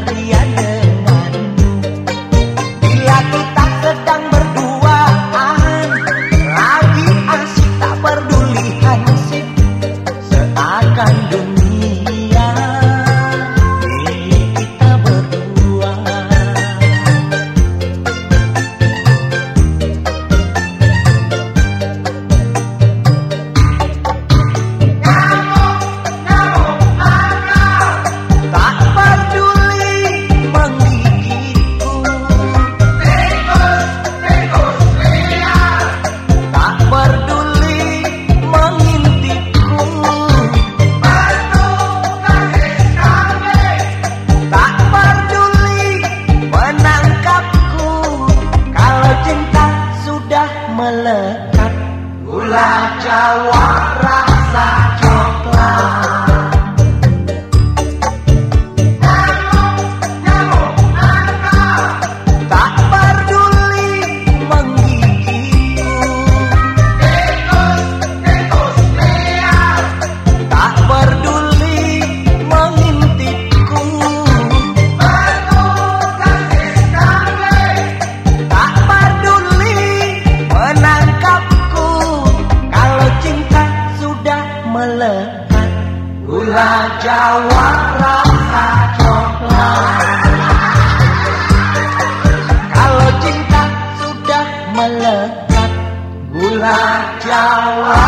Adriana Gula Jawa rasa coklat. Gula Jawa rasa coklat. Kalau cinta sudah melekat Gula Jawa